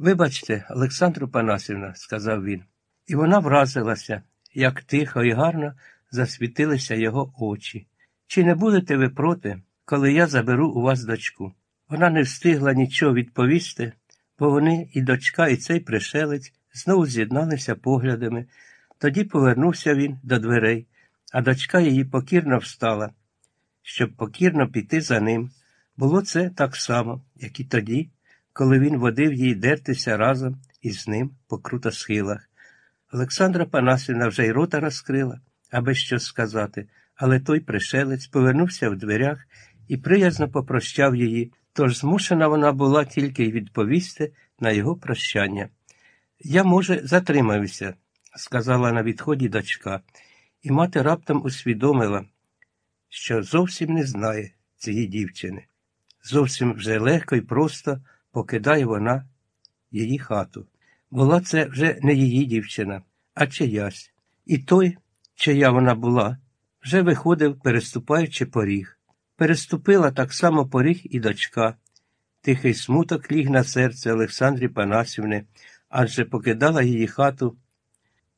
Вибачте, Олександру Панасівна, сказав він, і вона вразилася, як тихо і гарно засвітилися його очі. Чи не будете ви проти, коли я заберу у вас дочку? Вона не встигла нічого відповісти, бо вони, і дочка, і цей пришелець знову з'єдналися поглядами. Тоді повернувся він до дверей, а дочка її покірно встала, щоб покірно піти за ним. Було це так само, як і тоді, коли він водив її дертися разом із ним по крутосхилах. Олександра Панасівна вже й рота розкрила, аби щось сказати, але той пришелець повернувся в дверях і приязно попрощав її, тож змушена вона була тільки й відповісти на його прощання. Я, може, затримаюся, сказала на відході дочка, і мати раптом усвідомила, що зовсім не знає цієї дівчини. Зовсім вже легко і просто покидає вона її хату. Була це вже не її дівчина, а чиясь. І той, чия вона була, вже виходив, переступаючи поріг. Переступила так само поріг і дочка. Тихий смуток ліг на серце Олександрі Панасівни, адже покидала її хату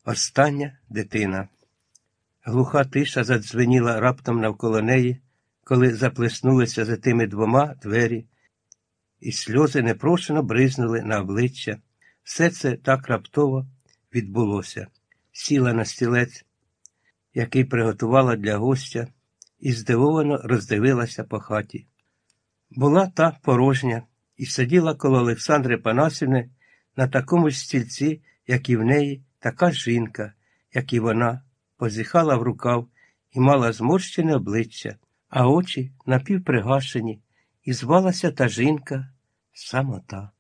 остання дитина. Глуха тиша задзвеніла раптом навколо неї, коли заплеснулися за тими двома двері, і сльози непрошено бризнули на обличчя. Все це так раптово відбулося. Сіла на стілець, який приготувала для гостя, і здивовано роздивилася по хаті. Була та порожня і сиділа коло Олександри Панасівни на такому ж стільці, як і в неї, така жінка, як і вона, позіхала в рукав і мала зморщене обличчя, а очі напівпригашені, і звалася та жінка самота.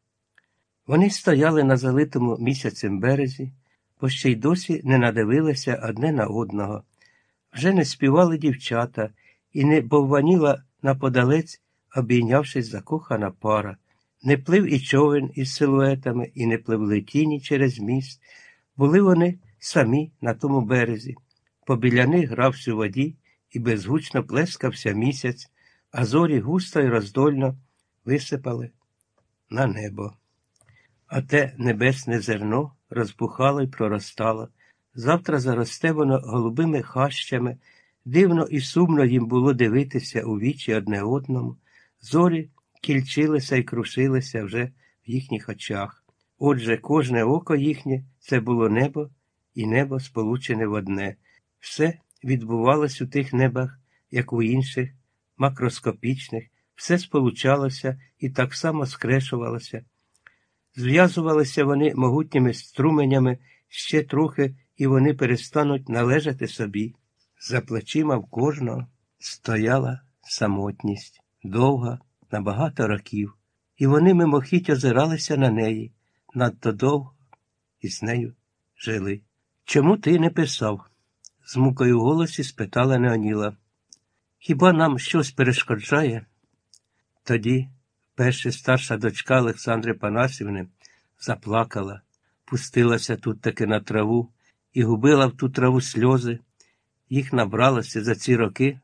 Вони стояли на залитому місяцем березі, бо ще й досі не надивилися одне на одного. Вже не співали дівчата і не бовваніла наподалець, обійнявшись закохана пара. Не плив і човен із силуетами, і не пливли тіні через міст. Були вони самі на тому березі. Побіля них грався у воді і безгучно плескався місяць, а зорі густо й роздольно висипали на небо. А те небесне зерно розбухало й проростало. Завтра заросте воно голубими хащами, дивно і сумно їм було дивитися у вічі одне одному. Зорі кільчилися і крушилися вже в їхніх очах. Отже, кожне око їхнє це було небо, і небо сполучене в одне. Все відбувалось у тих небах, як у інших, макроскопічних, все сполучалося і так само скрешувалося. Зв'язувалися вони могутніми струменями ще трохи, і вони перестануть належати собі. За плечима в кожного стояла самотність, довга, на багато років, і вони мимохідь озиралися на неї, надто довго і з нею жили. Чому ти не писав? з мукою в голосі спитала Неоніла. Хіба нам щось перешкоджає? Тоді перша старша дочка Олександри Панасівни заплакала, пустилася тут таки на траву і губила в ту траву сльози. Їх набралося за ці роки,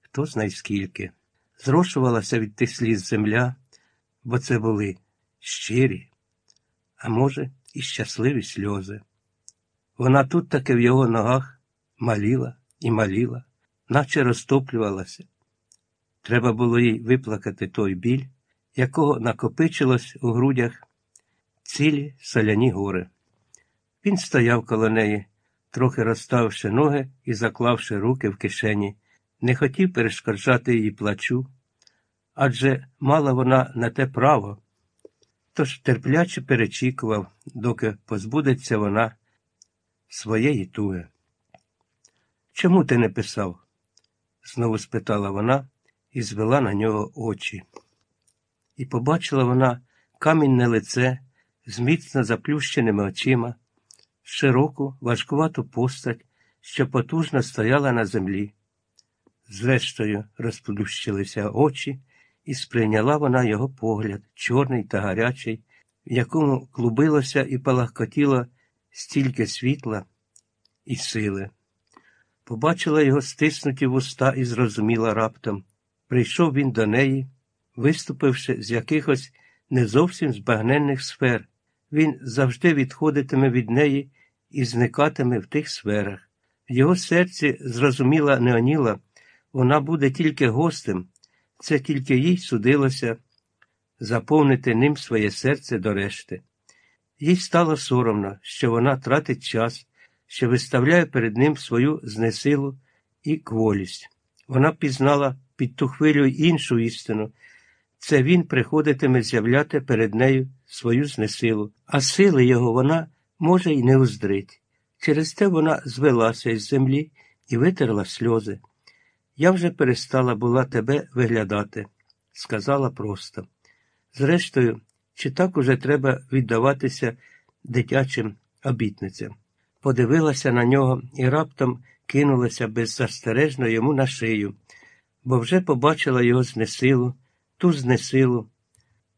хто знає скільки. Зрошувалася від тих сліз земля, бо це були щирі, а може, і щасливі сльози. Вона тут таки в його ногах маліла і маліла, наче розтоплювалася. Треба було їй виплакати той біль, якого накопичилось у грудях цілі соляні гори. Він стояв коло неї, трохи розставивши ноги і заклавши руки в кишені, не хотів перешкоджати її плачу, адже мала вона на те право, тож терпляче перечікував, доки позбудеться вона своєї туги. Чому ти не писав? Знову спитала вона і звела на нього очі. І побачила вона камінне лице з міцно заплющеними очима, широку, важкувату постать, що потужно стояла на землі. Зрештою, розплющилися очі, і сприйняла вона його погляд, чорний та гарячий, в якому клубилося і палахкотіло стільки світла і сили. Побачила його стиснуті вуста і зрозуміла раптом. Прийшов він до неї, виступивши з якихось не зовсім збагненних сфер, він завжди відходитиме від неї і зникатиме в тих сферах. В його серці зрозуміла Неоніла, вона буде тільки гостем, це тільки їй судилося заповнити ним своє серце до решти. Їй стало соромно, що вона тратить час, що виставляє перед ним свою знесилу і кволість. Вона пізнала під ту хвилю іншу істину. Це він приходитиме з'являти перед нею свою знесилу, а сили його вона може й не уздрить. Через те вона звелася із землі і витерла сльози. Я вже перестала була тебе виглядати, сказала просто. Зрештою, чи так уже треба віддаватися дитячим обітницям? Подивилася на нього і раптом кинулася беззастережно йому на шию, бо вже побачила його знесилу, ту знесилу,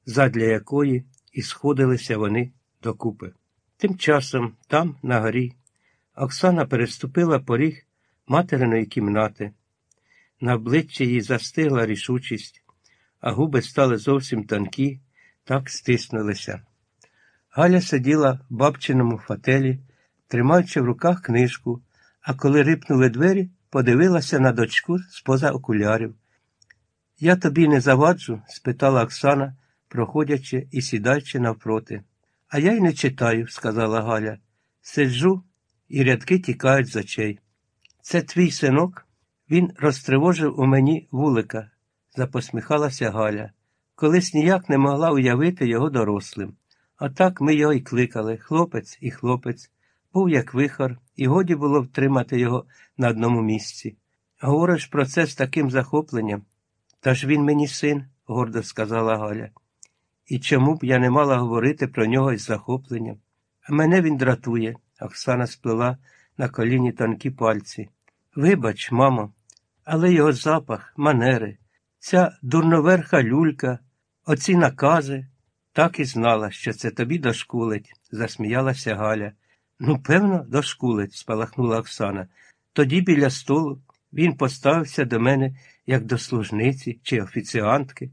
задля якої і сходилися вони докупи. Тим часом, там, на горі, Оксана переступила поріг материної кімнати. На обличчі їй застигла рішучість, а губи стали зовсім тонкі, так стиснулися. Галя сиділа в бабчиному фателі, тримаючи в руках книжку, а коли рипнули двері, подивилася на дочку з-поза окулярів. Я тобі не заваджу? спитала Оксана, проходячи і сідаючи навпроти. А я й не читаю, сказала Галя. Сиджу, і рядки тікають з очей. Це твій синок? Він розтривожив у мені вулика, запосміхалася Галя. Колись ніяк не могла уявити його дорослим. А так ми його й кликали хлопець і хлопець, був як вихор, і годі було втримати його на одному місці. Говориш про це з таким захопленням. Та ж він мені син, гордо сказала Галя. І чому б я не мала говорити про нього із захопленням? А мене він дратує, Оксана сплела на коліні тонкі пальці. Вибач, мамо, але його запах, манери, ця дурноверха люлька, оці накази, так і знала, що це тобі дошкулить, засміялася Галя. Ну, певно, дошкулить, спалахнула Оксана. Тоді біля столу він поставився до мене як до служниці чи офіціантки.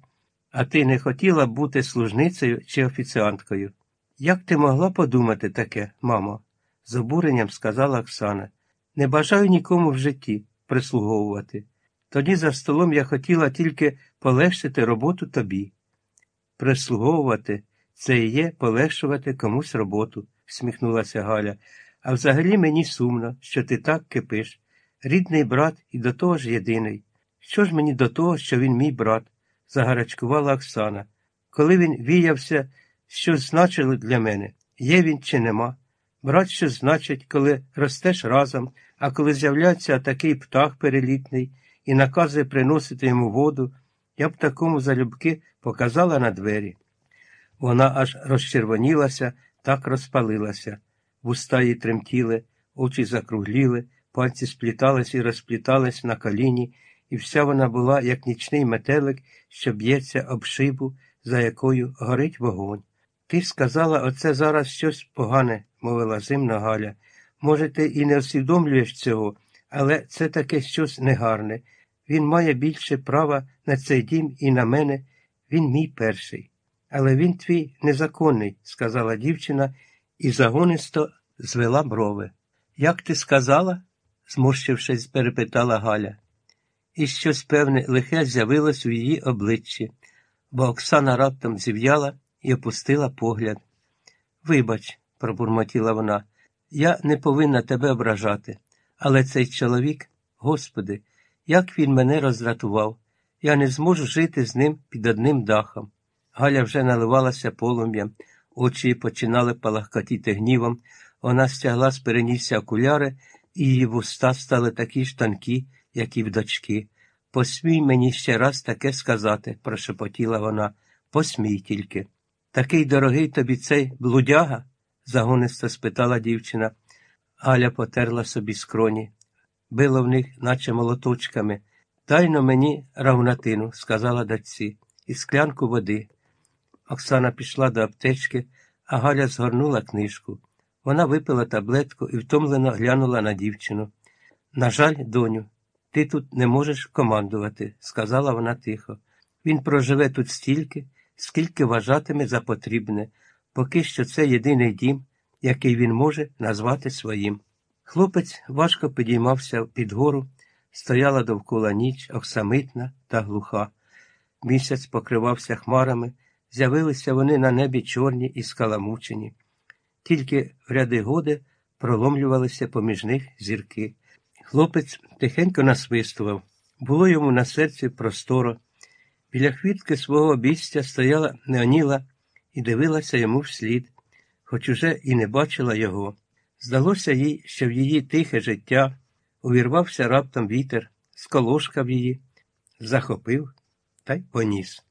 А ти не хотіла бути служницею чи офіціанткою? Як ти могла подумати таке, мамо? з обуренням сказала Оксана. Не бажаю нікому в житті прислуговувати. Тоді за столом я хотіла тільки полегшити роботу тобі. Прислуговувати це і є полегшувати комусь роботу, всміхнулася Галя. А взагалі мені сумно, що ти так кипиш. Рідний брат і до того ж єдиний. Що ж мені до того, що він мій брат? загарачкувала Оксана. Коли він віявся, що значило для мене, є він чи нема. Брат що значить, коли ростеш разом, а коли з'являється такий птах перелітний і наказує приносити йому воду, я б такому залюбки показала на двері. Вона аж розчервонілася, так розпалилася. Вуста її тремтіли, очі закругліли, пальці сплітались і розплітались на коліні, і вся вона була, як нічний метелик, що б'ється об шибу, за якою горить вогонь. Ти сказала оце зараз щось погане, мовила зимна Галя. Може, ти і не усвідомлюєш цього, але це таке щось негарне. Він має більше права на цей дім і на мене, він мій перший. Але він твій незаконний, сказала дівчина і загонисто звела брови. Як ти сказала? зморщившись, перепитала Галя. І щось певне лихе з'явилось у її обличчі, бо Оксана раптом зів'яла і опустила погляд. Вибач, пробурмотіла вона, я не повинна тебе ображати, але цей чоловік, Господи, як він мене роздратував, я не зможу жити з ним під одним дахом. Галя вже наливалася полум'ям, очі починали палахкотіти гнівом, вона стягла з перенісся окуляри, і її вуста стали такі ж тонкі, як і в дочки. Посмій мені ще раз таке сказати, прошепотіла вона. Посмій тільки. Такий дорогий тобі цей блудяга? загонисто спитала дівчина. Галя потерла собі скроні. Било в них, наче молоточками. Тайно мені равнатину, сказала дочці, і склянку води. Оксана пішла до аптечки, а Галя згорнула книжку. Вона випила таблетку і втомлено глянула на дівчину. На жаль, доню, ти тут не можеш командувати, сказала вона тихо. Він проживе тут стільки, скільки вважатиме за потрібне, поки що це єдиний дім, який він може назвати своїм. Хлопець важко підіймався під гору, стояла довкола ніч, оксамитна та глуха. Місяць покривався хмарами, з'явилися вони на небі чорні і скаламучені. Тільки в ряди годи проломлювалися поміж них зірки. Хлопець тихенько насвистував. Було йому на серці просторо. Біля хвітки свого обійстя стояла Неоніла і дивилася йому вслід, хоч уже і не бачила його. Здалося їй, що в її тихе життя увірвався раптом вітер, сколошкав її, захопив та й поніс.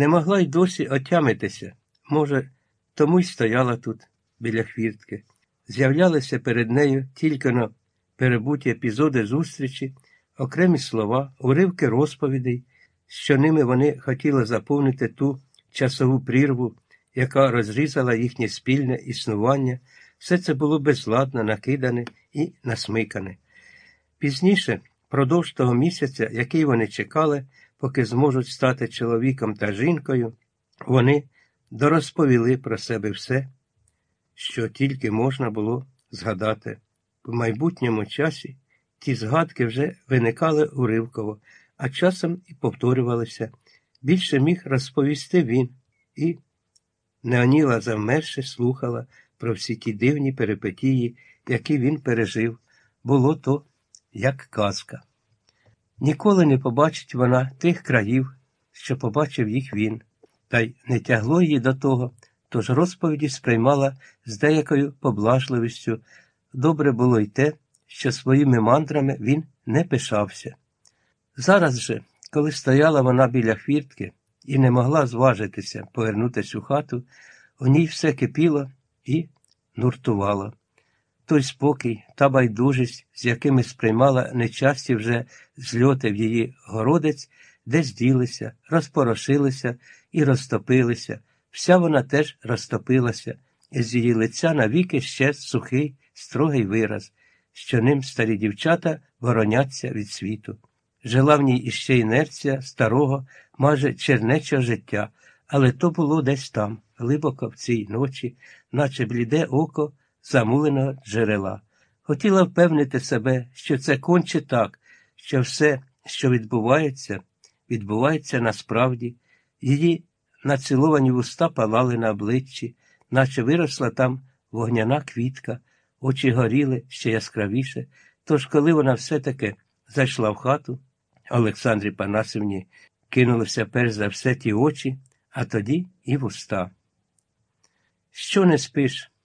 Не могла й досі отямитися. Може, тому й стояла тут, біля хвіртки. З'являлися перед нею тільки но перебуті епізоди зустрічі, окремі слова, уривки розповідей, що ними вони хотіли заповнити ту часову прірву, яка розрізала їхнє спільне існування, все це було безладно накидане і насмикане. Пізніше, продовж того місяця, який вони чекали, поки зможуть стати чоловіком та жінкою, вони дорозповіли про себе все, що тільки можна було згадати. В майбутньому часі ті згадки вже виникали уривково, а часом і повторювалися. Більше міг розповісти він, і Неоніла завмерше слухала про всі ті дивні перипетії, які він пережив. Було то як казка. Ніколи не побачить вона тих країв, що побачив їх він, та й не тягло її до того, тож розповіді сприймала з деякою поблажливістю. Добре було й те, що своїми мандрами він не пишався. Зараз же, коли стояла вона біля хвіртки і не могла зважитися повернутися у хату, у ній все кипіло і нуртувало. Той спокій та байдужість, з якими сприймала нечасті вже зльоти в її городець, десь ділися, розпорошилися і розтопилися. Вся вона теж розтопилася, і з її лиця навіки ще сухий, строгий вираз, що ним старі дівчата вороняться від світу. Жила в ній іще інерція старого, майже чернечого життя, але то було десь там, глибоко в цій ночі, наче бліде око замуленого джерела. Хотіла впевнити себе, що це конче так, що все, що відбувається, відбувається насправді, її націловані вуста палали на обличчі, наче виросла там вогняна квітка, очі горіли ще яскравіше. Тож, коли вона все-таки зайшла в хату, Олександрі Панасівні кинулися перш за все ті очі, а тоді і вуста. Що не спиш?